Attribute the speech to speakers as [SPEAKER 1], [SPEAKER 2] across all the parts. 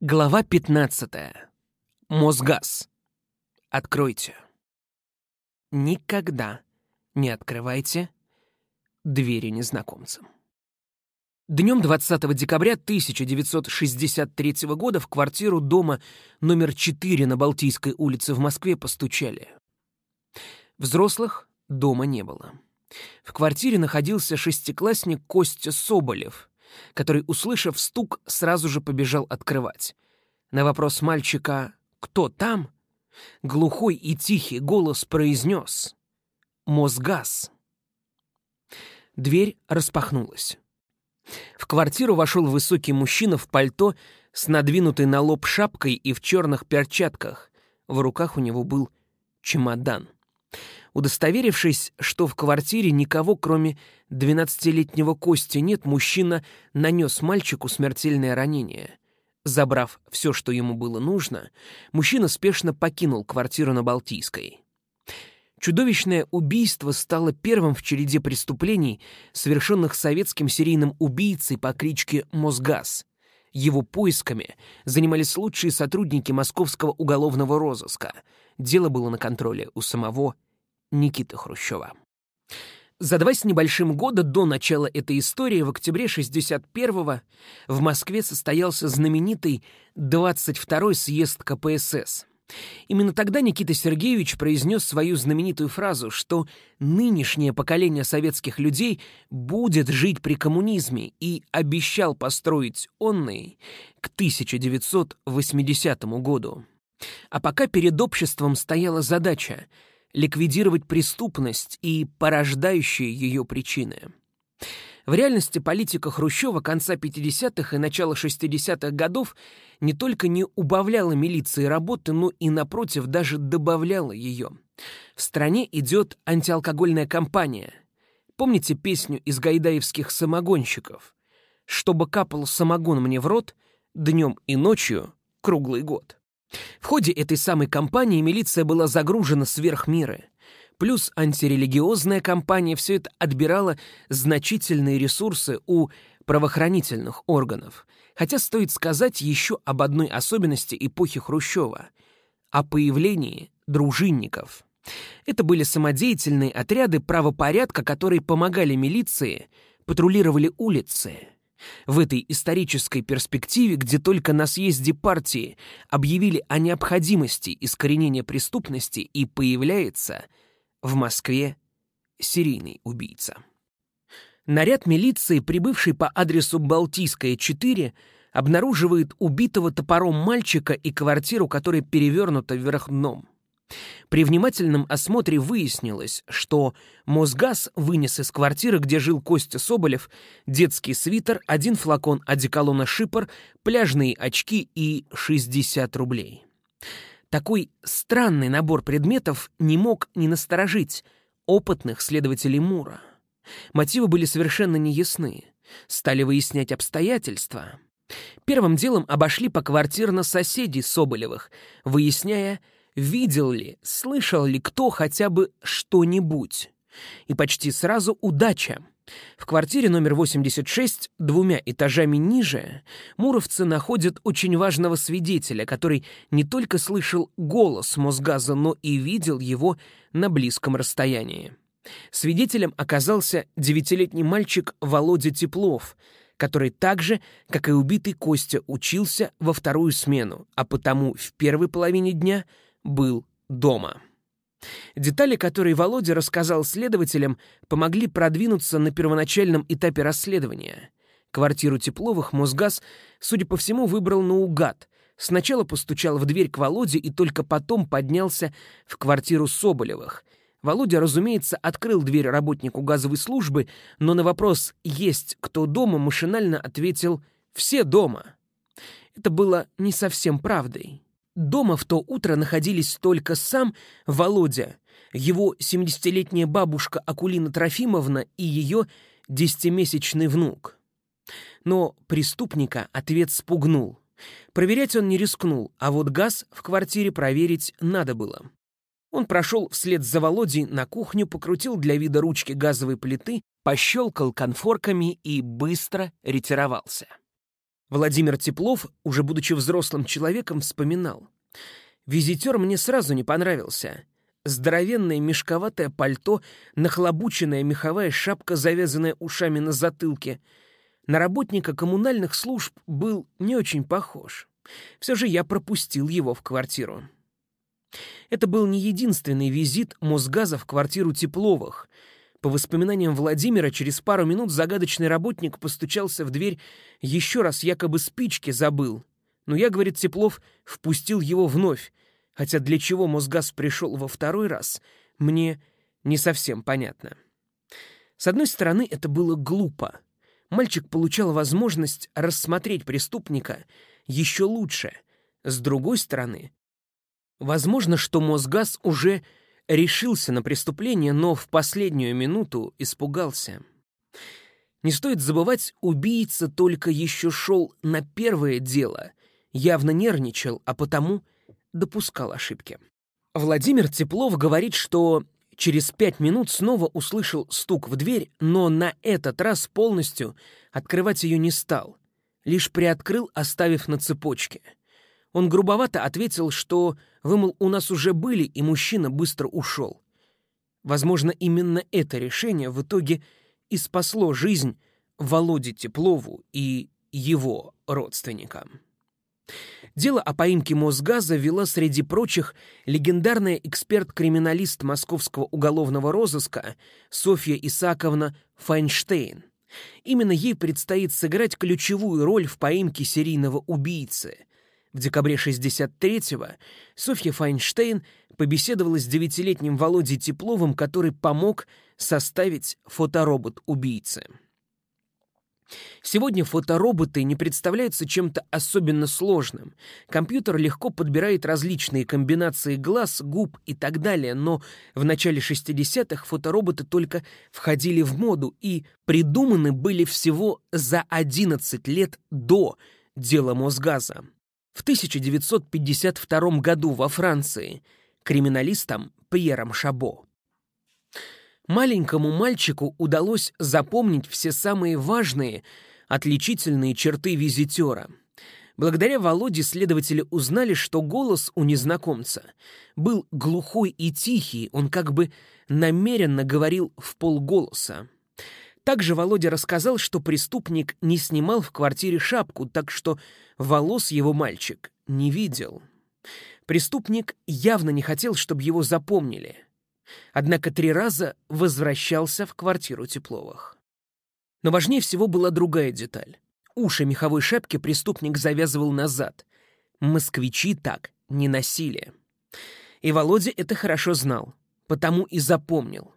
[SPEAKER 1] Глава 15. Мосгаз. Откройте. Никогда не открывайте двери незнакомцам. Днем 20 декабря 1963 года в квартиру дома номер 4 на Балтийской улице в Москве постучали. Взрослых дома не было. В квартире находился шестиклассник Костя Соболев, который, услышав стук, сразу же побежал открывать. На вопрос мальчика «Кто там?» глухой и тихий голос произнес «Мосгаз». Дверь распахнулась. В квартиру вошел высокий мужчина в пальто с надвинутой на лоб шапкой и в черных перчатках. В руках у него был чемодан. Удостоверившись, что в квартире никого, кроме двенадцатилетнего Кости, нет, мужчина нанес мальчику смертельное ранение. Забрав все, что ему было нужно, мужчина спешно покинул квартиру на Балтийской. Чудовищное убийство стало первым в череде преступлений, совершенных советским серийным убийцей по кличке Мосгаз. Его поисками занимались лучшие сотрудники московского уголовного розыска. Дело было на контроле у самого Никиты Хрущева. За два с небольшим года до начала этой истории в октябре 61-го в Москве состоялся знаменитый 22-й съезд КПСС. Именно тогда Никита Сергеевич произнес свою знаменитую фразу, что нынешнее поколение советских людей будет жить при коммунизме и обещал построить онный к 1980 году. А пока перед обществом стояла задача — ликвидировать преступность и порождающие ее причины. В реальности политика Хрущева конца 50-х и начала 60-х годов не только не убавляла милиции работы, но и, напротив, даже добавляла ее. В стране идет антиалкогольная кампания. Помните песню из гайдаевских самогонщиков? «Чтобы капал самогон мне в рот, днем и ночью, круглый год». В ходе этой самой кампании милиция была загружена сверх меры. Плюс антирелигиозная кампания все это отбирала значительные ресурсы у правоохранительных органов. Хотя стоит сказать еще об одной особенности эпохи Хрущева — о появлении дружинников. Это были самодеятельные отряды правопорядка, которые помогали милиции, патрулировали улицы — в этой исторической перспективе, где только на съезде партии объявили о необходимости искоренения преступности и появляется в Москве серийный убийца. Наряд милиции, прибывший по адресу Балтийская, 4, обнаруживает убитого топором мальчика и квартиру, которая перевернута вверх дном. При внимательном осмотре выяснилось, что Мосгаз вынес из квартиры, где жил Костя Соболев, детский свитер, один флакон одеколона «Шипор», пляжные очки и 60 рублей. Такой странный набор предметов не мог не насторожить опытных следователей Мура. Мотивы были совершенно неясны. Стали выяснять обстоятельства. Первым делом обошли по квартирно соседей Соболевых, выясняя, видел ли, слышал ли кто хотя бы что-нибудь. И почти сразу удача. В квартире номер 86, двумя этажами ниже, муровцы находят очень важного свидетеля, который не только слышал голос Мосгаза, но и видел его на близком расстоянии. Свидетелем оказался девятилетний мальчик Володя Теплов, который так же, как и убитый Костя, учился во вторую смену, а потому в первой половине дня — был дома. Детали, которые Володя рассказал следователям, помогли продвинуться на первоначальном этапе расследования. Квартиру Тепловых Мосгаз, судя по всему, выбрал наугад. Сначала постучал в дверь к Володе и только потом поднялся в квартиру Соболевых. Володя, разумеется, открыл дверь работнику газовой службы, но на вопрос «Есть кто дома?» машинально ответил «Все дома». Это было не совсем правдой. Дома в то утро находились только сам Володя, его 70-летняя бабушка Акулина Трофимовна и ее десятимесячный внук. Но преступника ответ спугнул. Проверять он не рискнул, а вот газ в квартире проверить надо было. Он прошел вслед за Володей на кухню, покрутил для вида ручки газовой плиты, пощелкал конфорками и быстро ретировался. Владимир Теплов, уже будучи взрослым человеком, вспоминал. «Визитер мне сразу не понравился. Здоровенное мешковатое пальто, нахлобученная меховая шапка, завязанная ушами на затылке. На работника коммунальных служб был не очень похож. Все же я пропустил его в квартиру. Это был не единственный визит Мосгаза в квартиру Тепловых. По воспоминаниям Владимира, через пару минут загадочный работник постучался в дверь, еще раз якобы спички забыл. Но я, говорит Теплов, впустил его вновь, хотя для чего Мосгаз пришел во второй раз, мне не совсем понятно. С одной стороны, это было глупо. Мальчик получал возможность рассмотреть преступника еще лучше. С другой стороны, Возможно, что Мосгаз уже решился на преступление, но в последнюю минуту испугался. Не стоит забывать, убийца только еще шел на первое дело, явно нервничал, а потому допускал ошибки. Владимир Теплов говорит, что через пять минут снова услышал стук в дверь, но на этот раз полностью открывать ее не стал, лишь приоткрыл, оставив на цепочке — он грубовато ответил, что вы, мол, у нас уже были, и мужчина быстро ушел. Возможно, именно это решение в итоге и спасло жизнь Володе Теплову и его родственникам. Дело о поимке Мосгаза вела, среди прочих, легендарная эксперт-криминалист московского уголовного розыска Софья Исаковна Файнштейн. Именно ей предстоит сыграть ключевую роль в поимке серийного убийцы, в декабре 63-го Софья Файнштейн побеседовала с девятилетним Володей Тепловым, который помог составить фоторобот убийцы. Сегодня фотороботы не представляются чем-то особенно сложным. Компьютер легко подбирает различные комбинации глаз, губ и так далее, но в начале 60-х фотороботы только входили в моду и придуманы были всего за 11 лет до дела Мосгаза в 1952 году во Франции криминалистом Пьером Шабо. Маленькому мальчику удалось запомнить все самые важные, отличительные черты визитера. Благодаря Володе следователи узнали, что голос у незнакомца был глухой и тихий, он как бы намеренно говорил в полголоса. Также Володя рассказал, что преступник не снимал в квартире шапку, так что волос его мальчик не видел. Преступник явно не хотел, чтобы его запомнили. Однако три раза возвращался в квартиру Тепловых. Но важнее всего была другая деталь. Уши меховой шапки преступник завязывал назад. Москвичи так не носили. И Володя это хорошо знал, потому и запомнил.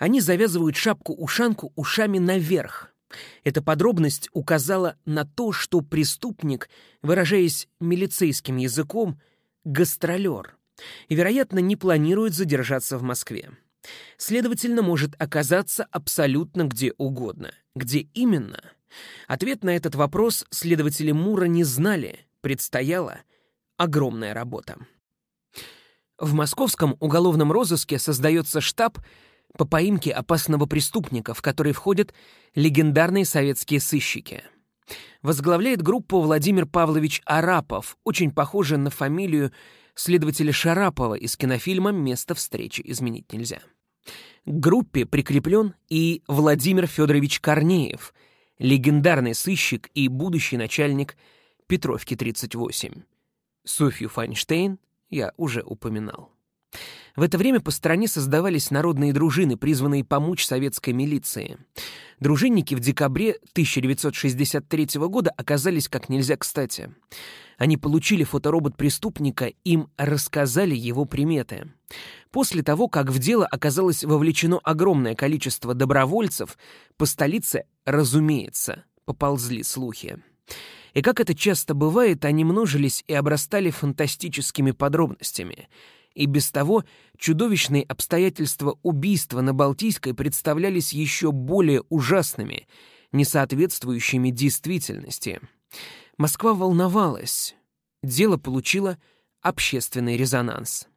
[SPEAKER 1] Они завязывают шапку-ушанку ушами наверх. Эта подробность указала на то, что преступник, выражаясь милицейским языком, гастролер, и, вероятно, не планирует задержаться в Москве. Следовательно, может оказаться абсолютно где угодно. Где именно? Ответ на этот вопрос следователи Мура не знали. Предстояла огромная работа. В московском уголовном розыске создается штаб по поимке опасного преступника, в который входят легендарные советские сыщики. Возглавляет группу Владимир Павлович Арапов, очень похожий на фамилию следователя Шарапова из кинофильма «Место встречи изменить нельзя». К группе прикреплен и Владимир Федорович Корнеев, легендарный сыщик и будущий начальник Петровки-38. Софью Файнштейн я уже упоминал. В это время по стране создавались народные дружины, призванные помочь советской милиции. Дружинники в декабре 1963 года оказались как нельзя кстати. Они получили фоторобот преступника, им рассказали его приметы. После того, как в дело оказалось вовлечено огромное количество добровольцев, по столице, разумеется, поползли слухи. И как это часто бывает, они множились и обрастали фантастическими подробностями — и без того чудовищные обстоятельства убийства на Балтийской представлялись еще более ужасными, несоответствующими действительности. Москва волновалась. Дело получило общественный резонанс.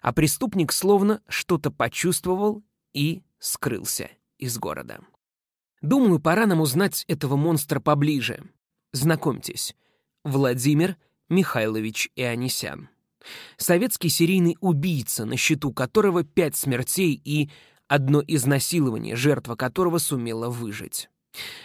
[SPEAKER 1] А преступник словно что-то почувствовал и скрылся из города. Думаю, пора нам узнать этого монстра поближе. Знакомьтесь, Владимир Михайлович Ионисян. Советский серийный убийца, на счету которого пять смертей и одно изнасилование, жертва которого сумела выжить.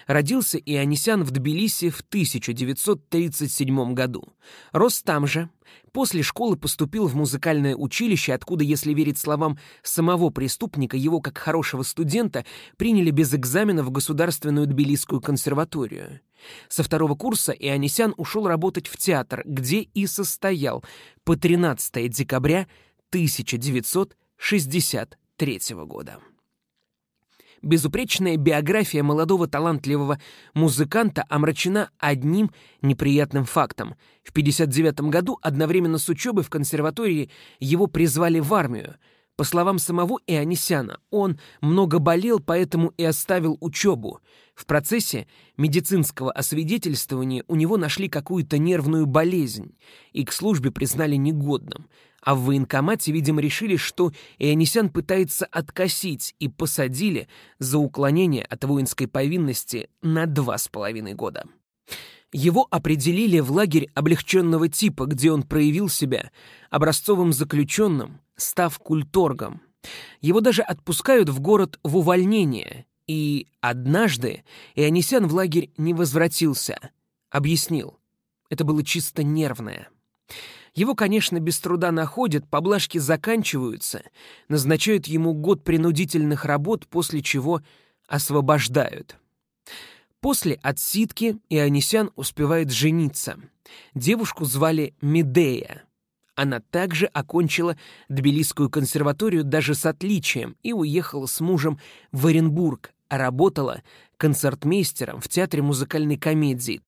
[SPEAKER 1] Родился Ионисян в Тбилиси в 1937 году. Рос там же. После школы поступил в музыкальное училище, откуда, если верить словам самого преступника, его, как хорошего студента, приняли без экзамена в Государственную Тбилисскую консерваторию. Со второго курса Ионисян ушел работать в театр, где и состоял по 13 декабря 1963 года. Безупречная биография молодого талантливого музыканта омрачена одним неприятным фактом. В 1959 году одновременно с учебой в консерватории его призвали в армию. По словам самого Ионисяна, он много болел, поэтому и оставил учебу. В процессе медицинского освидетельствования у него нашли какую-то нервную болезнь и к службе признали негодным — а в военкомате, видимо, решили, что Ионисян пытается откосить, и посадили за уклонение от воинской повинности на два с половиной года. Его определили в лагерь облегченного типа, где он проявил себя образцовым заключенным, став культоргом. Его даже отпускают в город в увольнение, и однажды Ионисян в лагерь не возвратился. Объяснил, это было чисто нервное. Его, конечно, без труда находят, поблажки заканчиваются, назначают ему год принудительных работ, после чего освобождают. После отсидки Ионисян успевает жениться. Девушку звали Медея. Она также окончила Тбилисскую консерваторию даже с отличием и уехала с мужем в Оренбург, а работала концертмейстером в театре музыкальной комедии.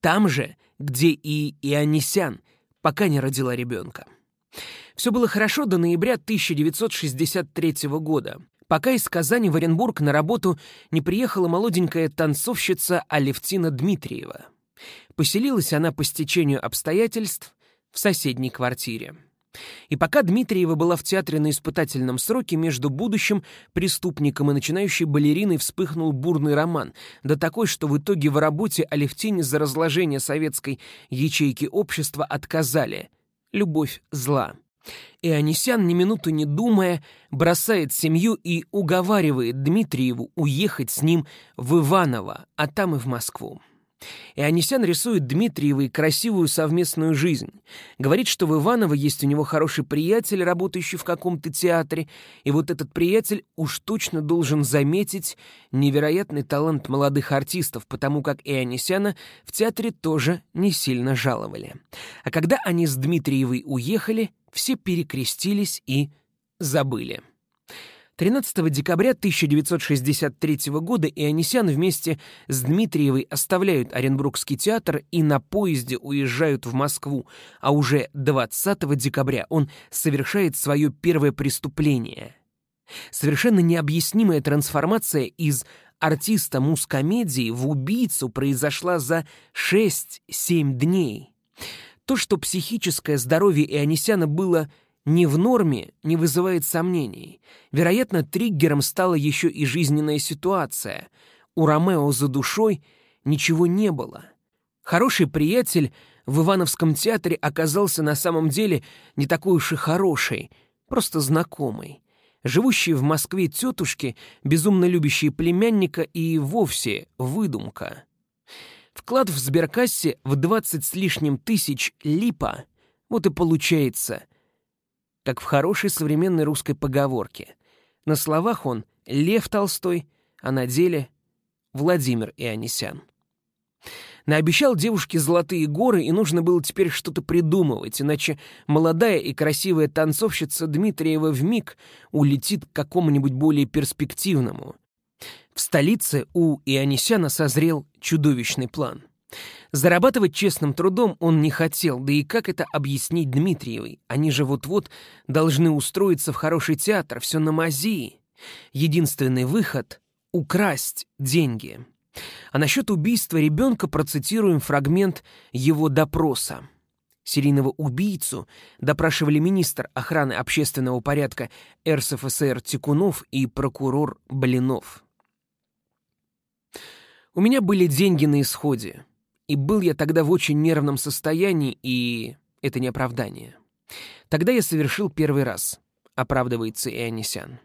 [SPEAKER 1] Там же, где и Ионисян — пока не родила ребенка. Все было хорошо до ноября 1963 года, пока из Казани в Оренбург на работу не приехала молоденькая танцовщица Алевтина Дмитриева. Поселилась она по стечению обстоятельств в соседней квартире. И пока Дмитриева была в театре на испытательном сроке, между будущим преступником и начинающей балериной вспыхнул бурный роман, да такой, что в итоге в работе Алевтине за разложение советской ячейки общества отказали. Любовь зла. И Анисян, ни минуту не думая, бросает семью и уговаривает Дмитриеву уехать с ним в Иваново, а там и в Москву. И Анисян рисует Дмитриевой красивую совместную жизнь. Говорит, что в Иваново есть у него хороший приятель, работающий в каком-то театре, и вот этот приятель уж точно должен заметить невероятный талант молодых артистов, потому как и Анисяна в театре тоже не сильно жаловали. А когда они с Дмитриевой уехали, все перекрестились и забыли. 13 декабря 1963 года Ионисян вместе с Дмитриевой оставляют Оренбургский театр и на поезде уезжают в Москву, а уже 20 декабря он совершает свое первое преступление. Совершенно необъяснимая трансформация из артиста мускомедии в убийцу произошла за 6-7 дней. То, что психическое здоровье Ионисяна было – не в норме не вызывает сомнений. Вероятно, триггером стала еще и жизненная ситуация. У Ромео за душой ничего не было. Хороший приятель в Ивановском театре оказался на самом деле не такой уж и хороший, просто знакомый. Живущие в Москве тетушки, безумно любящие племянника и вовсе выдумка. Вклад в сберкассе в двадцать с лишним тысяч липа, вот и получается как в хорошей современной русской поговорке. На словах он Лев Толстой, а на деле Владимир Ионисян. Наобещал девушке золотые горы, и нужно было теперь что-то придумывать, иначе молодая и красивая танцовщица Дмитриева вмиг улетит к какому-нибудь более перспективному. В столице у Ионисяна созрел чудовищный план — Зарабатывать честным трудом он не хотел, да и как это объяснить Дмитриевой? Они же вот-вот должны устроиться в хороший театр, все на мази. Единственный выход — украсть деньги. А насчет убийства ребенка процитируем фрагмент его допроса. Серийного убийцу допрашивали министр охраны общественного порядка РСФСР Тикунов и прокурор Блинов. «У меня были деньги на исходе. И был я тогда в очень нервном состоянии, и это не оправдание. Тогда я совершил первый раз, оправдывается Ионисян.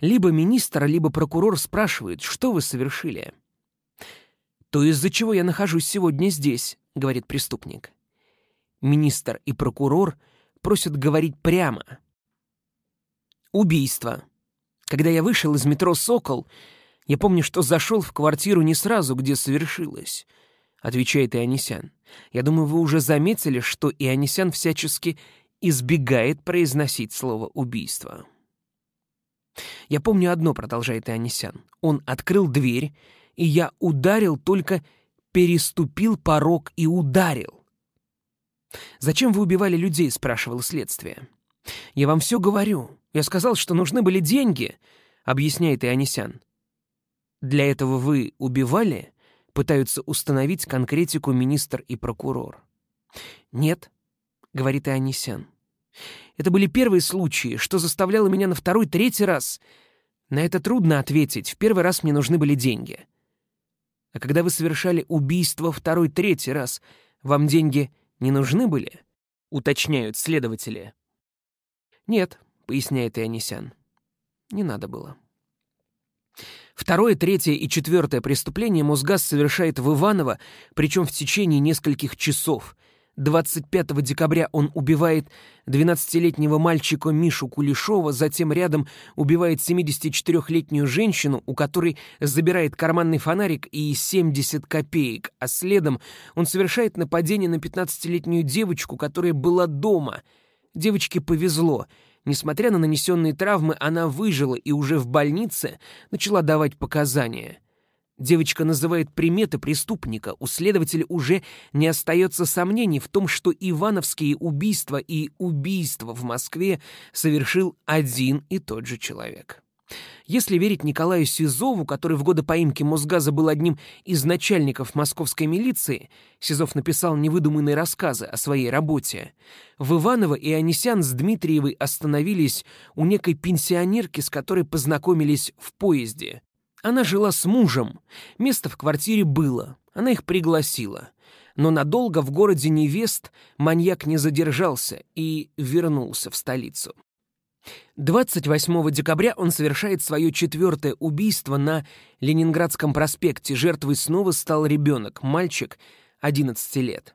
[SPEAKER 1] Либо министр, либо прокурор спрашивают, что вы совершили. «То из-за чего я нахожусь сегодня здесь», — говорит преступник. Министр и прокурор просят говорить прямо. Убийство. Когда я вышел из метро «Сокол», я помню, что зашел в квартиру не сразу, где совершилось, — отвечает Ионисян. Я думаю, вы уже заметили, что Ионисян всячески избегает произносить слово «убийство». Я помню одно, продолжает Ионисян. Он открыл дверь, и я ударил, только переступил порог и ударил. «Зачем вы убивали людей?» — спрашивало следствие. «Я вам все говорю. Я сказал, что нужны были деньги», — объясняет Ионисян. «Для этого вы убивали?» — пытаются установить конкретику министр и прокурор. «Нет», — говорит Ионисян. Это были первые случаи, что заставляло меня на второй, третий раз. На это трудно ответить. В первый раз мне нужны были деньги. А когда вы совершали убийство второй, третий раз, вам деньги не нужны были? Уточняют следователи. Нет, поясняет Ионисян. Не надо было. Второе, третье и четвертое преступление Мосгаз совершает в Иваново, причем в течение нескольких часов, 25 декабря он убивает 12-летнего мальчика Мишу Кулешова, затем рядом убивает 74-летнюю женщину, у которой забирает карманный фонарик и 70 копеек, а следом он совершает нападение на 15-летнюю девочку, которая была дома. Девочке повезло. Несмотря на нанесенные травмы, она выжила и уже в больнице начала давать показания. Девочка называет приметы преступника. У следователя уже не остается сомнений в том, что ивановские убийства и убийства в Москве совершил один и тот же человек. Если верить Николаю Сизову, который в годы поимки Мосгаза был одним из начальников московской милиции, Сизов написал невыдуманные рассказы о своей работе, в Иваново и Анисян с Дмитриевой остановились у некой пенсионерки, с которой познакомились в поезде. Она жила с мужем. Место в квартире было. Она их пригласила. Но надолго в городе невест маньяк не задержался и вернулся в столицу. 28 декабря он совершает свое четвертое убийство на Ленинградском проспекте. Жертвой снова стал ребенок, мальчик 11 лет.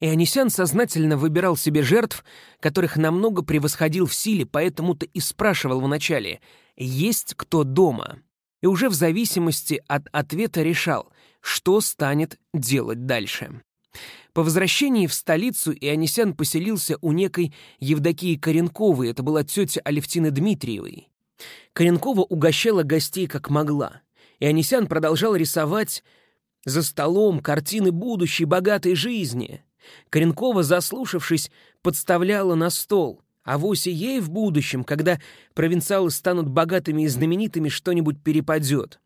[SPEAKER 1] Ионисян сознательно выбирал себе жертв, которых намного превосходил в силе, поэтому-то и спрашивал вначале, есть кто дома и уже в зависимости от ответа решал, что станет делать дальше. По возвращении в столицу Ионисян поселился у некой Евдокии Коренковой, это была тетя Алевтины Дмитриевой. Коренкова угощала гостей как могла. Ионисян продолжал рисовать за столом картины будущей богатой жизни. Коренкова, заслушавшись, подставляла на стол. А вовсе ей в будущем, когда провинциалы станут богатыми и знаменитыми, что-нибудь перепадет.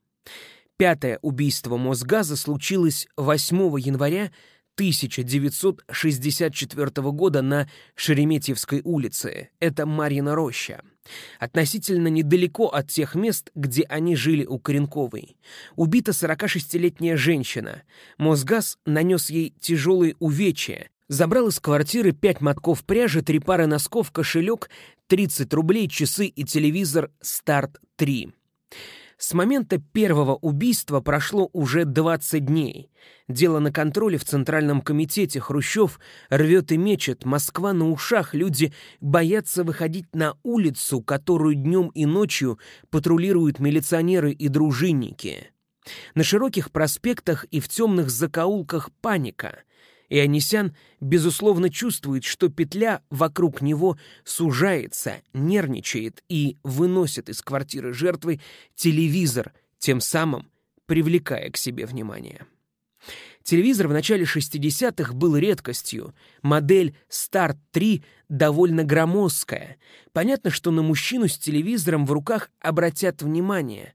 [SPEAKER 1] Пятое убийство Мосгаза случилось 8 января 1964 года на Шереметьевской улице. Это Марьина роща. Относительно недалеко от тех мест, где они жили у Коренковой. Убита 46-летняя женщина. Мосгаз нанес ей тяжелые увечья, Забрал из квартиры пять мотков пряжи, три пары носков, кошелек, 30 рублей, часы и телевизор «Старт-3». С момента первого убийства прошло уже 20 дней. Дело на контроле в Центральном комитете. Хрущев рвет и мечет. Москва на ушах. Люди боятся выходить на улицу, которую днем и ночью патрулируют милиционеры и дружинники. На широких проспектах и в темных закоулках паника. И Анисян, безусловно, чувствует, что петля вокруг него сужается, нервничает и выносит из квартиры жертвы телевизор, тем самым привлекая к себе внимание. Телевизор в начале 60-х был редкостью. Модель Старт-3 довольно громоздкая. Понятно, что на мужчину с телевизором в руках обратят внимание.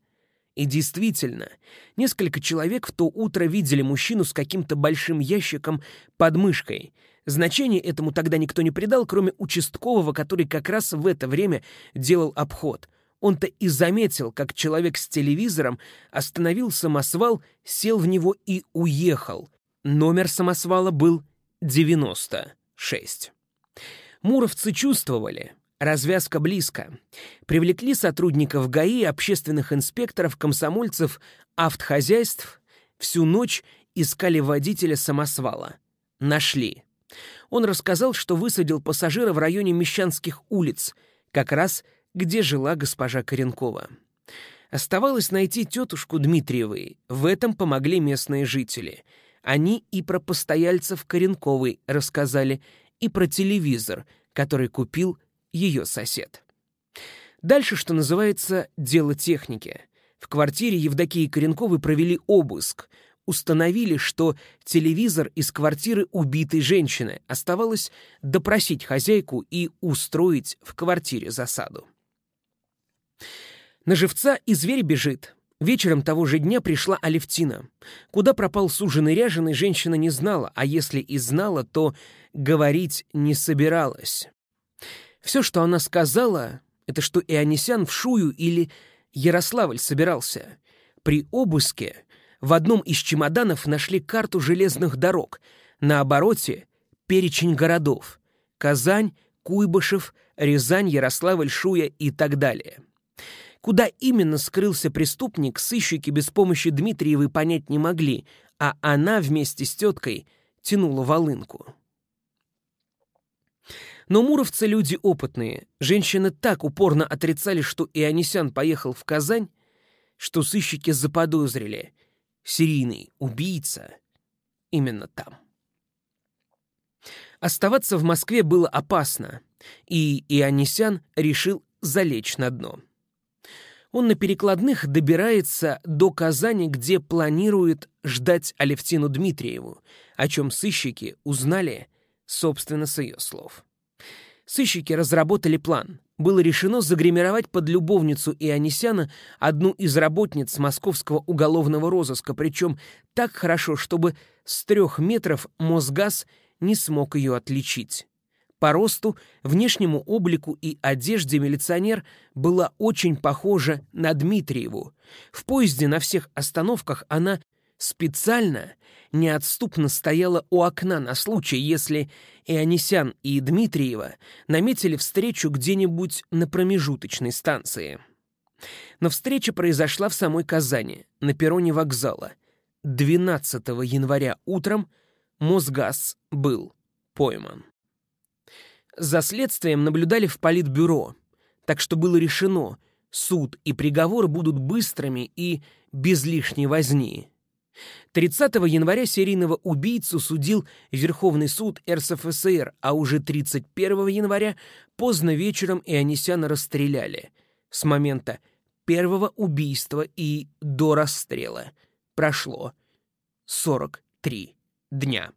[SPEAKER 1] И действительно, несколько человек в то утро видели мужчину с каким-то большим ящиком под мышкой. Значения этому тогда никто не придал, кроме участкового, который как раз в это время делал обход. Он-то и заметил, как человек с телевизором остановил самосвал, сел в него и уехал. Номер самосвала был 96. Муровцы чувствовали, развязка близко. Привлекли сотрудников ГАИ, общественных инспекторов, комсомольцев, автохозяйств. Всю ночь искали водителя самосвала. Нашли. Он рассказал, что высадил пассажира в районе Мещанских улиц, как раз где жила госпожа Коренкова. Оставалось найти тетушку Дмитриевой. В этом помогли местные жители. Они и про постояльцев Коренковой рассказали, и про телевизор, который купил ее сосед. Дальше, что называется, дело техники. В квартире Евдокии Коренковой провели обыск. Установили, что телевизор из квартиры убитой женщины. Оставалось допросить хозяйку и устроить в квартире засаду. На живца и зверь бежит. Вечером того же дня пришла Алевтина. Куда пропал суженый ряженый, женщина не знала, а если и знала, то говорить не собиралась. Все, что она сказала, это что Ионисян в Шую или Ярославль собирался. При обыске в одном из чемоданов нашли карту железных дорог, на обороте — перечень городов — Казань, Куйбышев, Рязань, Ярославль, Шуя и так далее. Куда именно скрылся преступник, сыщики без помощи Дмитриевой понять не могли, а она вместе с теткой тянула волынку. Но муровцы люди опытные. Женщины так упорно отрицали, что Ионисян поехал в Казань, что сыщики заподозрили. Серийный убийца именно там. Оставаться в Москве было опасно, и Ионисян решил залечь на дно. Он на перекладных добирается до Казани, где планирует ждать Алевтину Дмитриеву, о чем сыщики узнали, собственно, с ее слов. Сыщики разработали план. Было решено загримировать под любовницу Ионисяна одну из работниц московского уголовного розыска, причем так хорошо, чтобы с трех метров Мосгаз не смог ее отличить. По росту, внешнему облику и одежде милиционер была очень похожа на Дмитриеву. В поезде на всех остановках она специально неотступно стояла у окна на случай, если Ионисян и Дмитриева наметили встречу где-нибудь на промежуточной станции. Но встреча произошла в самой Казани, на перроне вокзала. 12 января утром Мосгаз был пойман. За следствием наблюдали в политбюро, так что было решено, суд и приговор будут быстрыми и без лишней возни. 30 января серийного убийцу судил Верховный суд РСФСР, а уже 31 января поздно вечером Ионисяна расстреляли. С момента первого убийства и до расстрела прошло 43 дня.